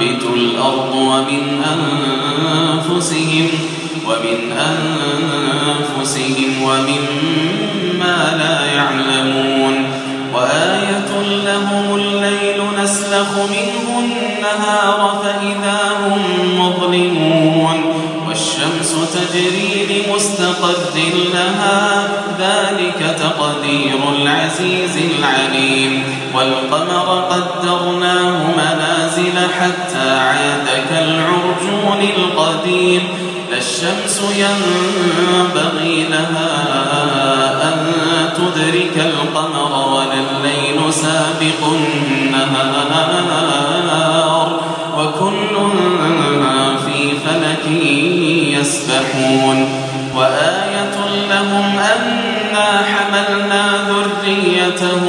تنبت الأرض ومن أنفسهم ومن تجري لمستقر لها ذلك تقدير العزيز العليم. والقمر قدرناه منازل حتى عاد كالعرجون القديم. الشمس ينبغي لها أن تدرك القمر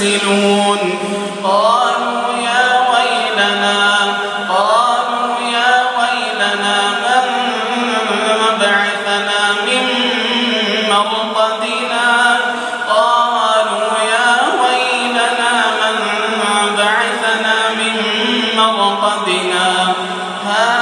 ينسلون قالوا يا ويلنا قالوا يا ويلنا من بعثنا من مرقدنا؟ قالوا يا ويلنا من بعثنا من مرقدنا. هذا